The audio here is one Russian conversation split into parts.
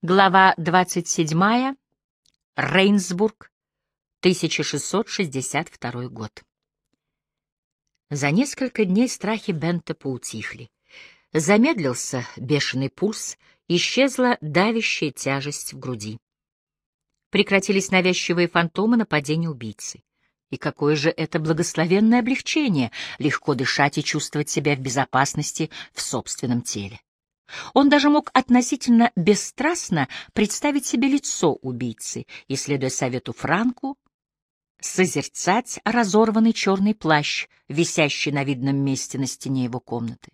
Глава 27. Рейнсбург, 1662 год. За несколько дней страхи Бента поутихли. Замедлился бешеный пульс, исчезла давящая тяжесть в груди. Прекратились навязчивые фантомы нападения убийцы. И какое же это благословенное облегчение — легко дышать и чувствовать себя в безопасности в собственном теле. Он даже мог относительно бесстрастно представить себе лицо убийцы и, следуя совету Франку, созерцать разорванный черный плащ, висящий на видном месте на стене его комнаты.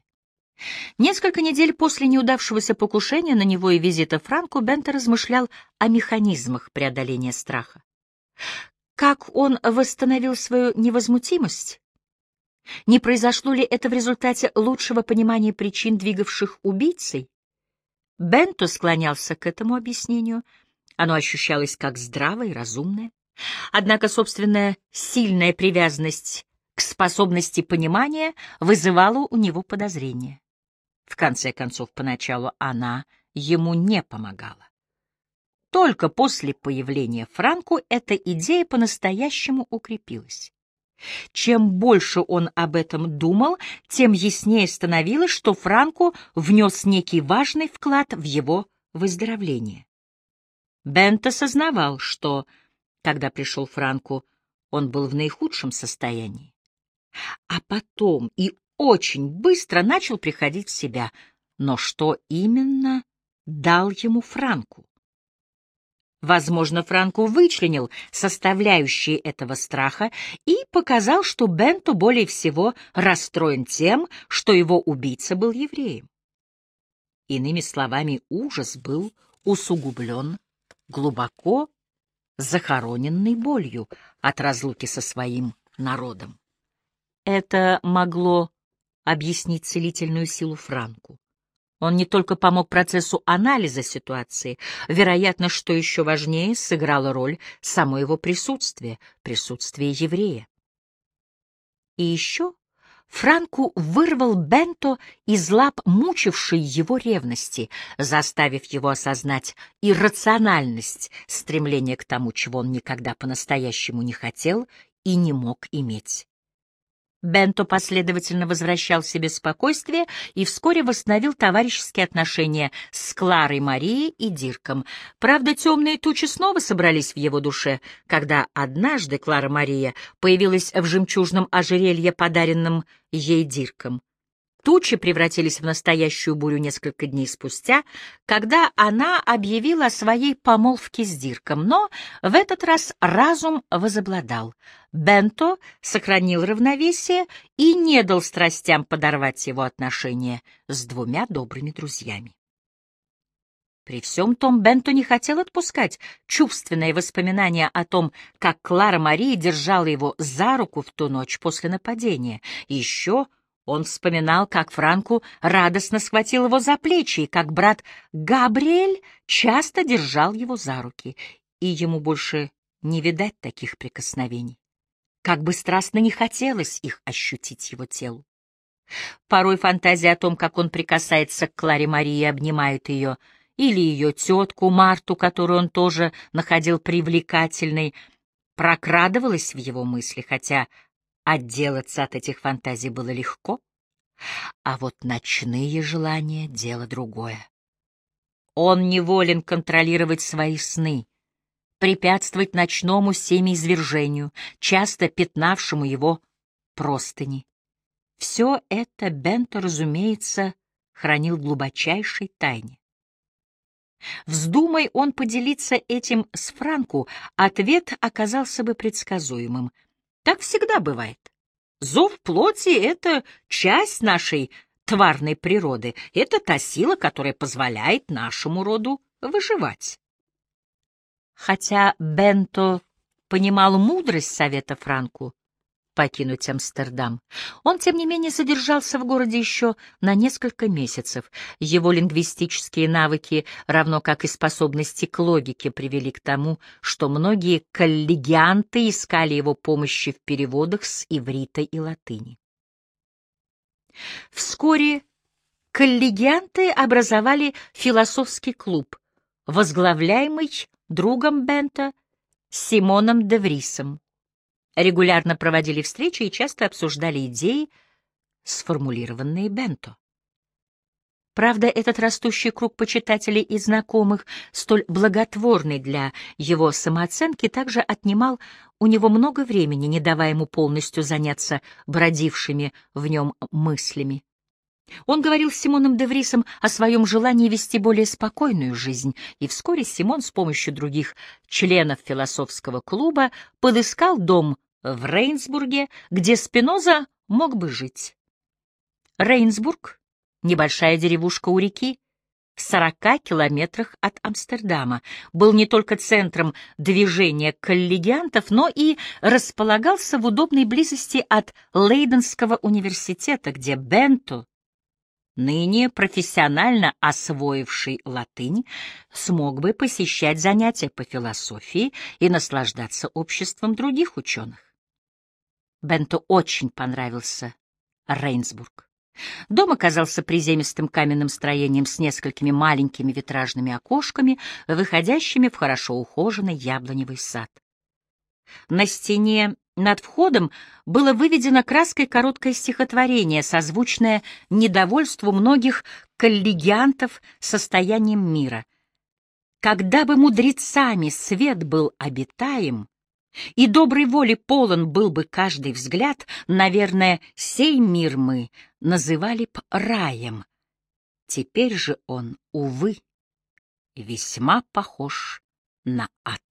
Несколько недель после неудавшегося покушения на него и визита Франку Бента размышлял о механизмах преодоления страха. Как он восстановил свою невозмутимость? Не произошло ли это в результате лучшего понимания причин, двигавших убийцей? Бенто склонялся к этому объяснению. Оно ощущалось как здравое и разумное. Однако собственная сильная привязанность к способности понимания вызывала у него подозрения. В конце концов, поначалу она ему не помогала. Только после появления Франку эта идея по-настоящему укрепилась. Чем больше он об этом думал, тем яснее становилось, что Франко внес некий важный вклад в его выздоровление. Бент осознавал, что, когда пришел Франко, он был в наихудшем состоянии. А потом и очень быстро начал приходить в себя. Но что именно дал ему Франку? Возможно, Франко вычленил составляющие этого страха и показал, что Бенто более всего расстроен тем, что его убийца был евреем. Иными словами, ужас был усугублен глубоко захороненной болью от разлуки со своим народом. Это могло объяснить целительную силу Франку. Он не только помог процессу анализа ситуации, вероятно, что еще важнее, сыграло роль само его присутствие, присутствие еврея. И еще Франку вырвал Бенто из лап мучившей его ревности, заставив его осознать иррациональность стремления к тому, чего он никогда по-настоящему не хотел и не мог иметь. Бенто последовательно возвращал себе спокойствие и вскоре восстановил товарищеские отношения с Кларой Марией и Дирком. Правда, темные тучи снова собрались в его душе, когда однажды Клара Мария появилась в жемчужном ожерелье, подаренном ей Дирком. Тучи превратились в настоящую бурю несколько дней спустя, когда она объявила о своей помолвке с Дирком, но в этот раз разум возобладал. Бенто сохранил равновесие и не дал страстям подорвать его отношения с двумя добрыми друзьями. При всем том Бенто не хотел отпускать чувственные воспоминания о том, как Клара Мария держала его за руку в ту ночь после нападения. Еще он вспоминал, как Франку радостно схватил его за плечи, и как брат Габриэль часто держал его за руки, и ему больше не видать таких прикосновений. Как бы страстно не хотелось их ощутить его телу. Порой фантазия о том, как он прикасается к Кларе Марии и обнимает ее, или ее тетку Марту, которую он тоже находил привлекательной, прокрадывалась в его мысли, хотя Отделаться от этих фантазий было легко, а вот ночные желания — дело другое. Он неволен контролировать свои сны, препятствовать ночному семяизвержению, часто пятнавшему его простыни. Все это Бенто, разумеется, хранил в глубочайшей тайне. Вздумай он поделиться этим с Франку, ответ оказался бы предсказуемым — так всегда бывает. Зов плоти — это часть нашей тварной природы, это та сила, которая позволяет нашему роду выживать. Хотя Бенто понимал мудрость совета Франку, покинуть Амстердам. Он, тем не менее, задержался в городе еще на несколько месяцев. Его лингвистические навыки, равно как и способности к логике, привели к тому, что многие коллегианты искали его помощи в переводах с иврита и латыни. Вскоре коллегианты образовали философский клуб, возглавляемый другом Бента Симоном де Врисом. Регулярно проводили встречи и часто обсуждали идеи, сформулированные Бенто. Правда, этот растущий круг почитателей и знакомых, столь благотворный для его самооценки, также отнимал у него много времени, не давая ему полностью заняться бродившими в нем мыслями. Он говорил с Симоном де Врисом о своем желании вести более спокойную жизнь, и вскоре Симон с помощью других членов философского клуба подыскал дом в Рейнсбурге, где Спиноза мог бы жить. Рейнсбург небольшая деревушка у реки, в 40 километрах от Амстердама, был не только центром движения коллегиантов, но и располагался в удобной близости от Лейденского университета, где Бенто, ныне профессионально освоивший латынь, смог бы посещать занятия по философии и наслаждаться обществом других ученых. Бенто очень понравился Рейнсбург. Дом оказался приземистым каменным строением с несколькими маленькими витражными окошками, выходящими в хорошо ухоженный яблоневый сад. На стене над входом было выведено краской короткое стихотворение, созвучное недовольству многих коллегиантов состоянием мира. «Когда бы мудрецами свет был обитаем, и доброй воли полон был бы каждый взгляд, наверное, сей мир мы называли б раем. Теперь же он, увы, весьма похож на ад.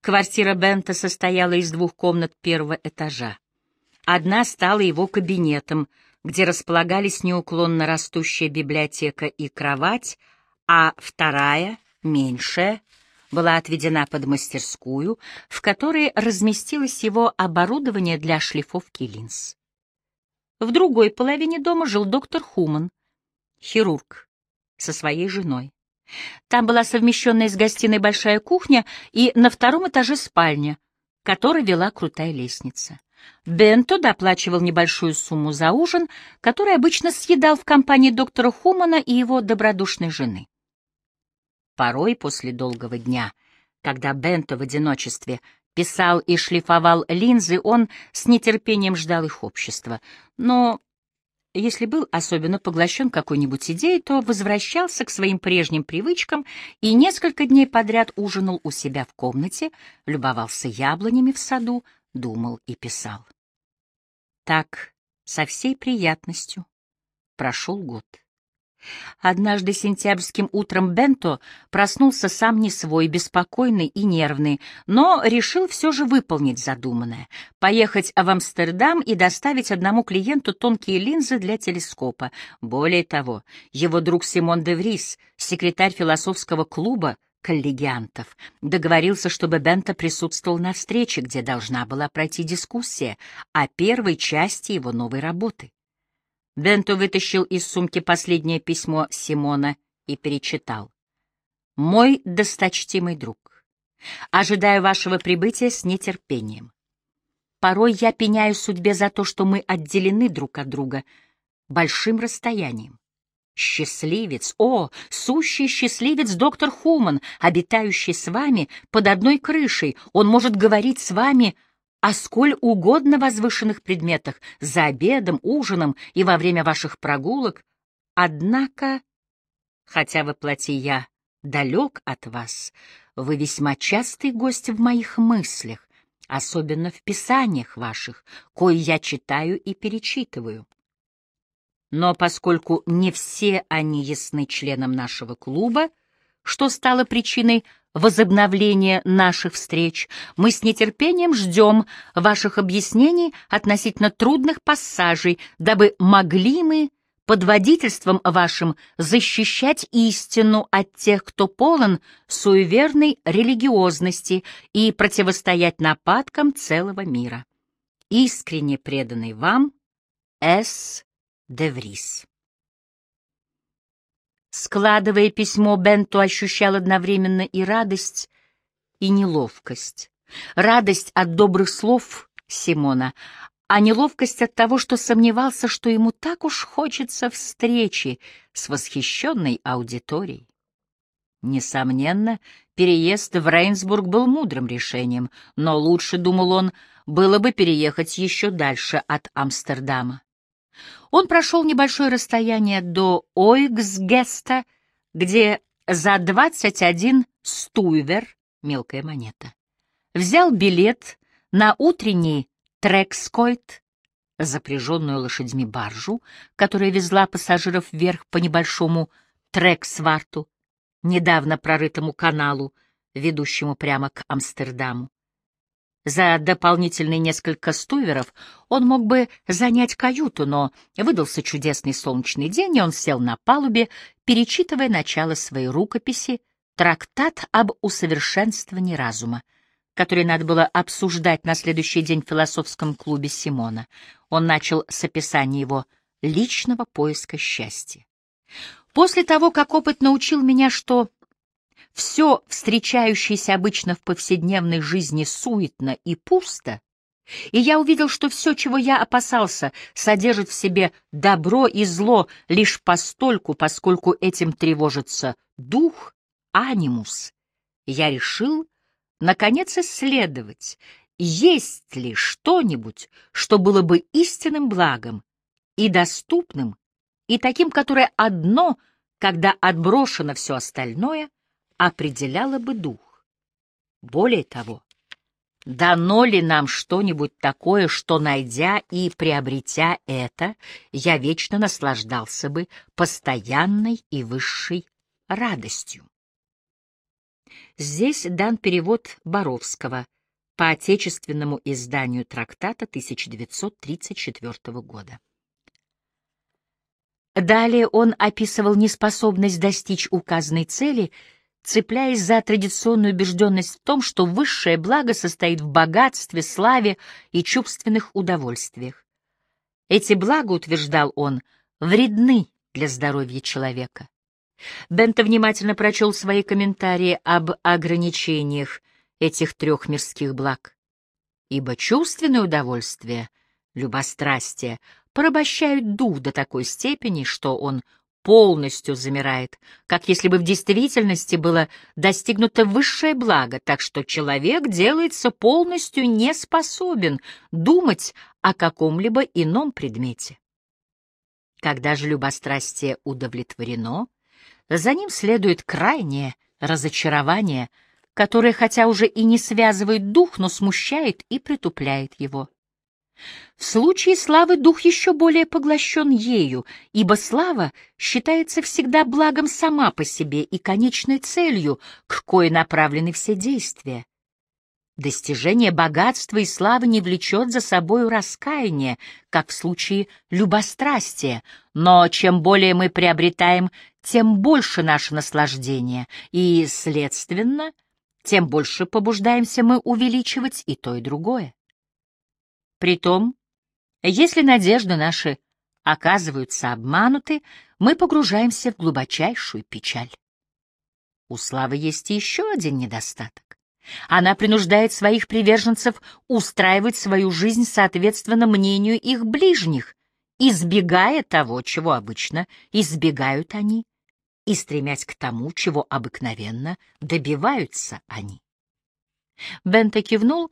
Квартира Бента состояла из двух комнат первого этажа. Одна стала его кабинетом, где располагались неуклонно растущая библиотека и кровать, а вторая, меньшая, была отведена под мастерскую, в которой разместилось его оборудование для шлифовки линз. В другой половине дома жил доктор Хуман, хирург, со своей женой. Там была совмещенная с гостиной большая кухня и на втором этаже спальня, которой вела крутая лестница. Бенто доплачивал небольшую сумму за ужин, который обычно съедал в компании доктора Хумана и его добродушной жены. Порой после долгого дня, когда Бенто в одиночестве писал и шлифовал линзы, он с нетерпением ждал их общества. Но если был особенно поглощен какой-нибудь идеей, то возвращался к своим прежним привычкам и несколько дней подряд ужинал у себя в комнате, любовался яблонями в саду, думал и писал. Так, со всей приятностью, прошел год. Однажды сентябрьским утром Бенто проснулся сам не свой, беспокойный и нервный, но решил все же выполнить задуманное — поехать в Амстердам и доставить одному клиенту тонкие линзы для телескопа. Более того, его друг Симон де Врис, секретарь философского клуба, коллегиантов, договорился, чтобы Бенто присутствовал на встрече, где должна была пройти дискуссия о первой части его новой работы. Бенто вытащил из сумки последнее письмо Симона и перечитал. «Мой досточтимый друг, ожидаю вашего прибытия с нетерпением. Порой я пеняю судьбе за то, что мы отделены друг от друга большим расстоянием. Счастливец, о, сущий счастливец доктор Хуман, обитающий с вами под одной крышей, он может говорить с вами о сколь угодно возвышенных предметах за обедом, ужином и во время ваших прогулок. Однако, хотя воплоти я далек от вас, вы весьма частый гость в моих мыслях, особенно в писаниях ваших, кои я читаю и перечитываю. Но поскольку не все они ясны членам нашего клуба, что стало причиной возобновления наших встреч. Мы с нетерпением ждем ваших объяснений относительно трудных пассажей, дабы могли мы под водительством вашим защищать истину от тех, кто полон суеверной религиозности и противостоять нападкам целого мира. Искренне преданный вам С. Деврис. Складывая письмо, Бенто ощущал одновременно и радость, и неловкость. Радость от добрых слов Симона, а неловкость от того, что сомневался, что ему так уж хочется встречи с восхищенной аудиторией. Несомненно, переезд в Рейнсбург был мудрым решением, но лучше, думал он, было бы переехать еще дальше от Амстердама. Он прошел небольшое расстояние до Ойгсгеста, где за 21 стуйвер, мелкая монета, взял билет на утренний трекскойт, запряженную лошадьми баржу, которая везла пассажиров вверх по небольшому трексварту, недавно прорытому каналу, ведущему прямо к Амстердаму. За дополнительные несколько стуверов он мог бы занять каюту, но выдался чудесный солнечный день, и он сел на палубе, перечитывая начало своей рукописи «Трактат об усовершенствовании разума», который надо было обсуждать на следующий день в философском клубе Симона. Он начал с описания его личного поиска счастья. После того, как опыт научил меня, что все встречающееся обычно в повседневной жизни суетно и пусто, и я увидел, что все, чего я опасался, содержит в себе добро и зло лишь постольку, поскольку этим тревожится дух, анимус, я решил, наконец, исследовать, есть ли что-нибудь, что было бы истинным благом и доступным, и таким, которое одно, когда отброшено все остальное, определяло бы дух. Более того, дано ли нам что-нибудь такое, что, найдя и приобретя это, я вечно наслаждался бы постоянной и высшей радостью? Здесь дан перевод Боровского по отечественному изданию трактата 1934 года. Далее он описывал неспособность достичь указанной цели — цепляясь за традиционную убежденность в том, что высшее благо состоит в богатстве, славе и чувственных удовольствиях. Эти блага, утверждал он, вредны для здоровья человека. Бента внимательно прочел свои комментарии об ограничениях этих трех мирских благ. Ибо чувственное удовольствие, любострастие, порабощают дух до такой степени, что он полностью замирает, как если бы в действительности было достигнуто высшее благо, так что человек делается полностью не способен думать о каком-либо ином предмете. Когда же любострастие удовлетворено, за ним следует крайнее разочарование, которое, хотя уже и не связывает дух, но смущает и притупляет его. В случае славы дух еще более поглощен ею, ибо слава считается всегда благом сама по себе и конечной целью, к кое направлены все действия. Достижение богатства и славы не влечет за собою раскаяние, как в случае любострастия, но чем более мы приобретаем, тем больше наше наслаждение, и, следственно, тем больше побуждаемся мы увеличивать и то, и другое. Притом, если надежды наши оказываются обмануты, мы погружаемся в глубочайшую печаль. У славы есть еще один недостаток. Она принуждает своих приверженцев устраивать свою жизнь соответственно мнению их ближних, избегая того, чего обычно избегают они, и стремясь к тому, чего обыкновенно добиваются они. Бента кивнул,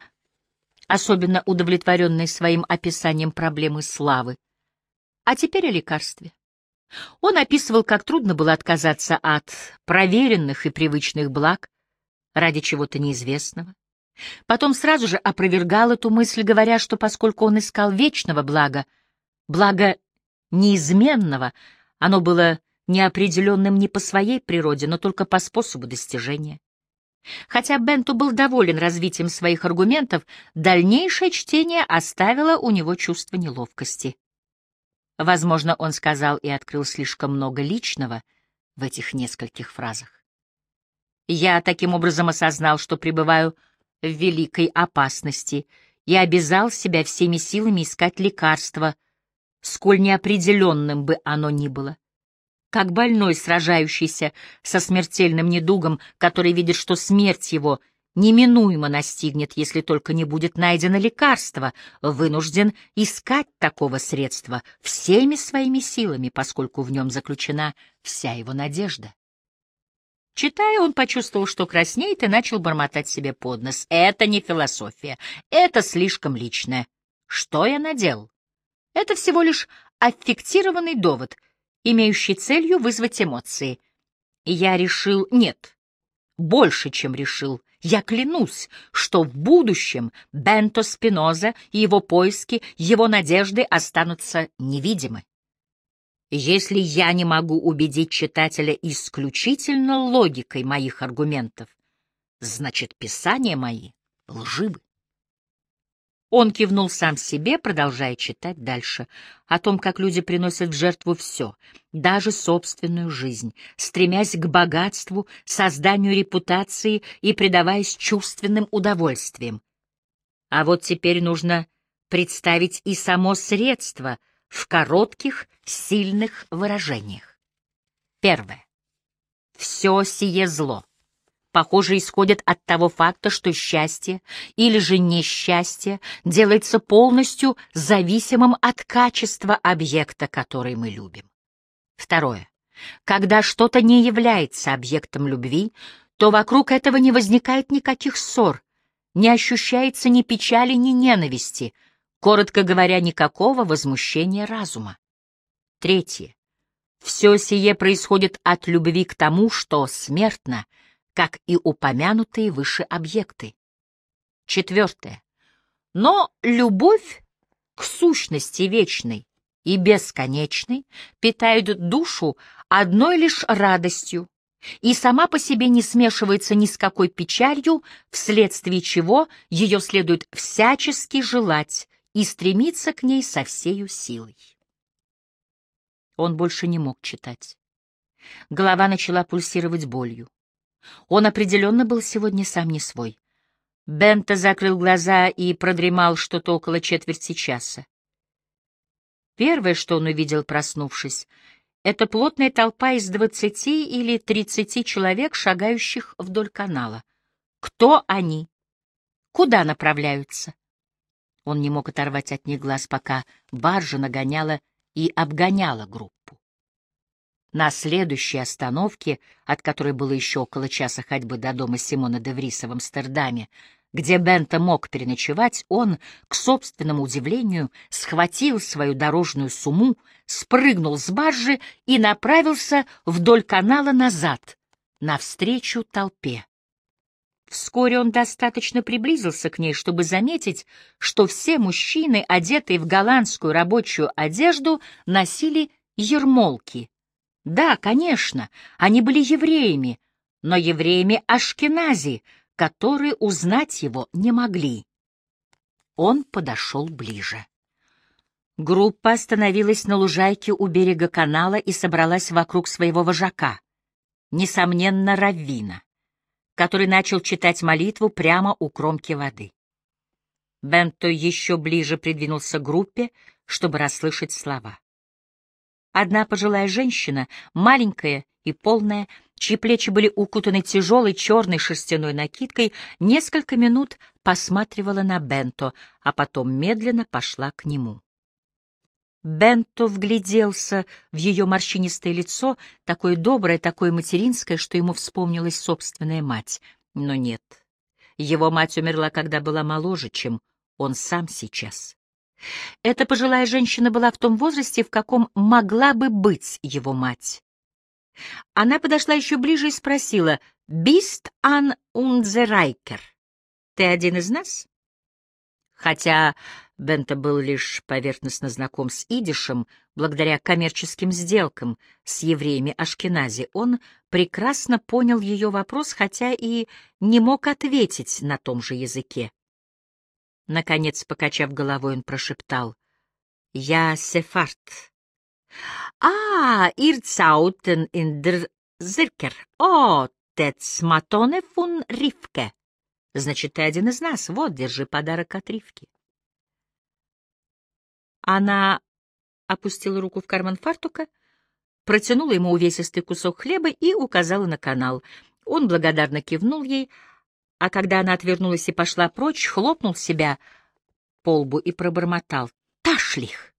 особенно удовлетворенный своим описанием проблемы славы. А теперь о лекарстве. Он описывал, как трудно было отказаться от проверенных и привычных благ ради чего-то неизвестного. Потом сразу же опровергал эту мысль, говоря, что поскольку он искал вечного блага, блага неизменного, оно было неопределенным не по своей природе, но только по способу достижения. Хотя Бенту был доволен развитием своих аргументов, дальнейшее чтение оставило у него чувство неловкости. Возможно, он сказал и открыл слишком много личного в этих нескольких фразах. Я таким образом осознал, что пребываю в великой опасности и обязал себя всеми силами искать лекарство, сколь неопределенным бы оно ни было как больной, сражающийся со смертельным недугом, который видит, что смерть его неминуемо настигнет, если только не будет найдено лекарство, вынужден искать такого средства всеми своими силами, поскольку в нем заключена вся его надежда. Читая, он почувствовал, что краснеет, и начал бормотать себе под нос. Это не философия, это слишком личное. Что я наделал? Это всего лишь аффектированный довод, имеющий целью вызвать эмоции. Я решил... Нет, больше, чем решил. Я клянусь, что в будущем Бенто Спиноза и его поиски, его надежды останутся невидимы. Если я не могу убедить читателя исключительно логикой моих аргументов, значит, писания мои лживы. Он кивнул сам себе, продолжая читать дальше, о том, как люди приносят в жертву все, даже собственную жизнь, стремясь к богатству, созданию репутации и предаваясь чувственным удовольствиям. А вот теперь нужно представить и само средство — в коротких, сильных выражениях. Первое. Все сие зло, похоже, исходит от того факта, что счастье или же несчастье делается полностью зависимым от качества объекта, который мы любим. Второе. Когда что-то не является объектом любви, то вокруг этого не возникает никаких ссор, не ощущается ни печали, ни ненависти — Коротко говоря, никакого возмущения разума. Третье. Все сие происходит от любви к тому, что смертно, как и упомянутые выше объекты. Четвертое. Но любовь к сущности вечной и бесконечной питает душу одной лишь радостью и сама по себе не смешивается ни с какой печалью, вследствие чего ее следует всячески желать, и стремиться к ней со всею силой. Он больше не мог читать. Голова начала пульсировать болью. Он определенно был сегодня сам не свой. Бента закрыл глаза и продремал что-то около четверти часа. Первое, что он увидел, проснувшись, — это плотная толпа из двадцати или тридцати человек, шагающих вдоль канала. Кто они? Куда направляются? Он не мог оторвать от них глаз, пока баржа нагоняла и обгоняла группу. На следующей остановке, от которой было еще около часа ходьбы до дома Симона де Вриса в Амстердаме, где Бента мог переночевать, он, к собственному удивлению, схватил свою дорожную сумму, спрыгнул с баржи и направился вдоль канала назад, навстречу толпе. Вскоре он достаточно приблизился к ней, чтобы заметить, что все мужчины, одетые в голландскую рабочую одежду, носили ермолки. Да, конечно, они были евреями, но евреями Ашкенази, которые узнать его не могли. Он подошел ближе. Группа остановилась на лужайке у берега канала и собралась вокруг своего вожака, несомненно, раввина который начал читать молитву прямо у кромки воды. Бенто еще ближе придвинулся к группе, чтобы расслышать слова. Одна пожилая женщина, маленькая и полная, чьи плечи были укутаны тяжелой черной шерстяной накидкой, несколько минут посматривала на Бенто, а потом медленно пошла к нему. Бенто вгляделся в ее морщинистое лицо, такое доброе, такое материнское, что ему вспомнилась собственная мать. Но нет, его мать умерла, когда была моложе, чем он сам сейчас. Эта пожилая женщина была в том возрасте, в каком могла бы быть его мать. Она подошла еще ближе и спросила, «Бист ан унзерайкер? Ты один из нас?» Хотя Бента был лишь поверхностно знаком с идишем, благодаря коммерческим сделкам с евреями Ашкенази, он прекрасно понял ее вопрос, хотя и не мог ответить на том же языке. Наконец, покачав головой, он прошептал, «Я сефард». «А, ирцаутен ин др зиркер, о, тец матоне фун Ривке». Значит, ты один из нас. Вот, держи подарок от Ривки. Она опустила руку в карман фартука, протянула ему увесистый кусок хлеба и указала на канал. Он благодарно кивнул ей, а когда она отвернулась и пошла прочь, хлопнул себя по лбу и пробормотал. «Ташлих!»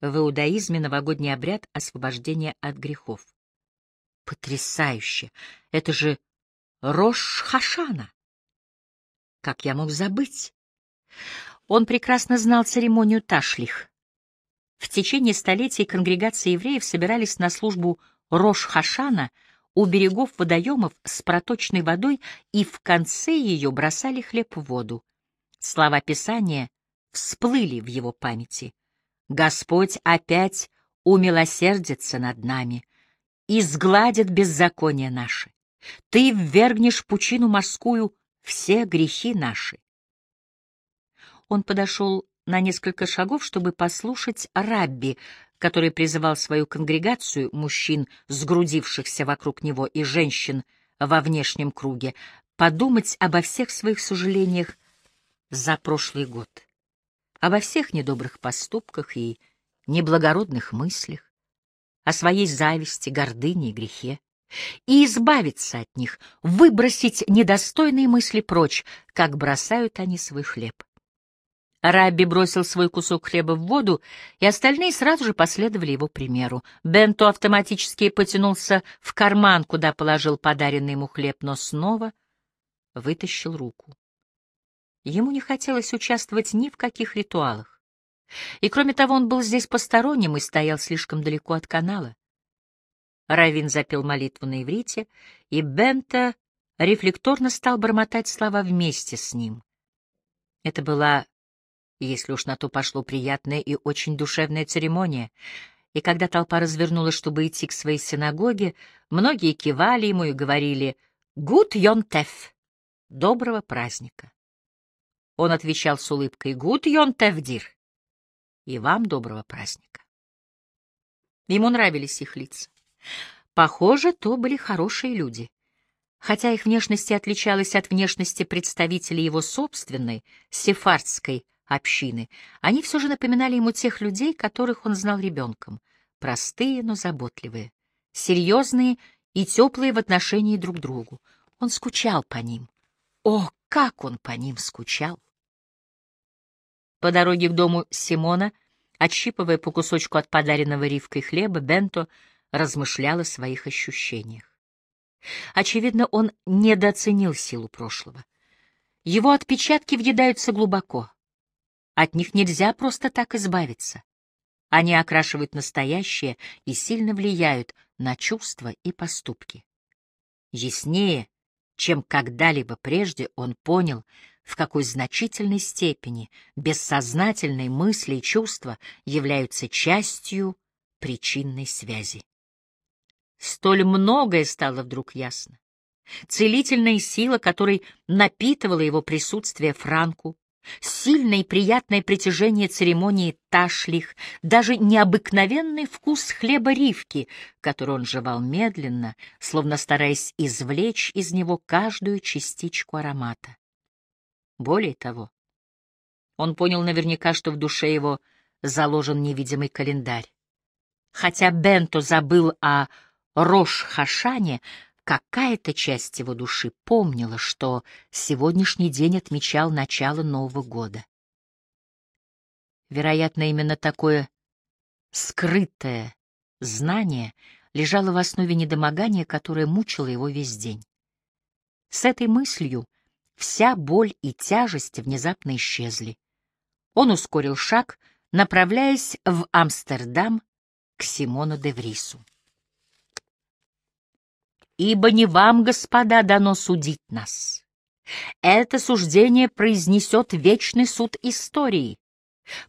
В иудаизме новогодний обряд освобождения от грехов. Потрясающе! Это же Рош-Хашана! Как я мог забыть? Он прекрасно знал церемонию Ташлих. В течение столетий конгрегации евреев собирались на службу Рош-Хашана у берегов водоемов с проточной водой и в конце ее бросали хлеб в воду. Слова Писания всплыли в его памяти. «Господь опять умилосердится над нами и сгладит беззаконие наши. Ты ввергнешь пучину морскую все грехи наши». Он подошел на несколько шагов, чтобы послушать Рабби, который призывал свою конгрегацию, мужчин, сгрудившихся вокруг него, и женщин во внешнем круге, подумать обо всех своих сожалениях за прошлый год, обо всех недобрых поступках и неблагородных мыслях, о своей зависти, гордыне и грехе, и избавиться от них, выбросить недостойные мысли прочь, как бросают они свой хлеб. Рабби бросил свой кусок хлеба в воду, и остальные сразу же последовали его примеру. Бенто автоматически потянулся в карман, куда положил подаренный ему хлеб, но снова вытащил руку. Ему не хотелось участвовать ни в каких ритуалах. И кроме того, он был здесь посторонним и стоял слишком далеко от канала. Равин запел молитву на иврите, и Бента рефлекторно стал бормотать слова вместе с ним. Это была, если уж на то пошло, приятная и очень душевная церемония, и когда толпа развернулась, чтобы идти к своей синагоге, многие кивали ему и говорили «Гуд йонтеф» — «Доброго праздника». Он отвечал с улыбкой «Гуд йонтефдир» — «И вам доброго праздника». Ему нравились их лица. Похоже, то были хорошие люди. Хотя их внешность отличалась от внешности представителей его собственной, сефардской общины, они все же напоминали ему тех людей, которых он знал ребенком. Простые, но заботливые, серьезные и теплые в отношении друг к другу. Он скучал по ним. О, как он по ним скучал! По дороге к дому Симона, отщипывая по кусочку от подаренного Ривкой хлеба, Бенто размышлял о своих ощущениях. Очевидно, он недооценил силу прошлого. Его отпечатки въедаются глубоко. От них нельзя просто так избавиться. Они окрашивают настоящее и сильно влияют на чувства и поступки. Яснее, чем когда-либо прежде, он понял, в какой значительной степени бессознательные мысли и чувства являются частью причинной связи. Столь многое стало вдруг ясно. Целительная сила, которой напитывала его присутствие Франку, сильное и приятное притяжение церемонии ташлих, даже необыкновенный вкус хлеба ривки, который он жевал медленно, словно стараясь извлечь из него каждую частичку аромата. Более того, он понял наверняка, что в душе его заложен невидимый календарь. Хотя Бенто забыл о Рош-Хашане, какая-то часть его души помнила, что сегодняшний день отмечал начало Нового года. Вероятно, именно такое скрытое знание лежало в основе недомогания, которое мучило его весь день. С этой мыслью Вся боль и тяжесть внезапно исчезли. Он ускорил шаг, направляясь в Амстердам к Симону де Врису. «Ибо не вам, господа, дано судить нас. Это суждение произнесет вечный суд истории.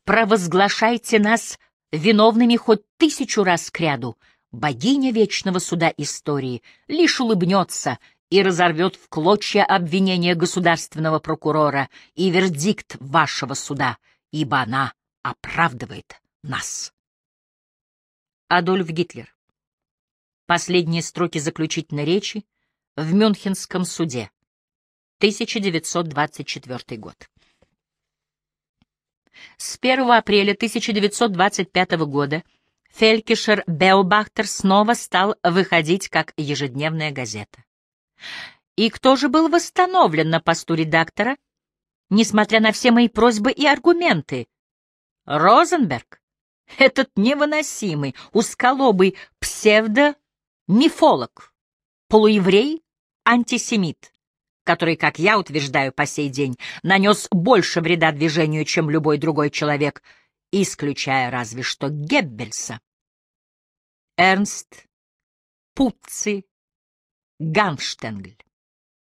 Провозглашайте нас виновными хоть тысячу раз кряду. Богиня вечного суда истории лишь улыбнется и разорвет в клочья обвинения государственного прокурора и вердикт вашего суда, ибо она оправдывает нас. Адольф Гитлер. Последние строки заключительной речи в Мюнхенском суде. 1924 год. С 1 апреля 1925 года Фелькишер Беобахтер снова стал выходить как ежедневная газета. И кто же был восстановлен на посту редактора, несмотря на все мои просьбы и аргументы? Розенберг, этот невыносимый, узколобый псевдо мифолог, полуеврей, антисемит, который, как я утверждаю по сей день, нанес больше вреда движению, чем любой другой человек, исключая разве что Геббельса. Эрнст Пуцци Ганштенгль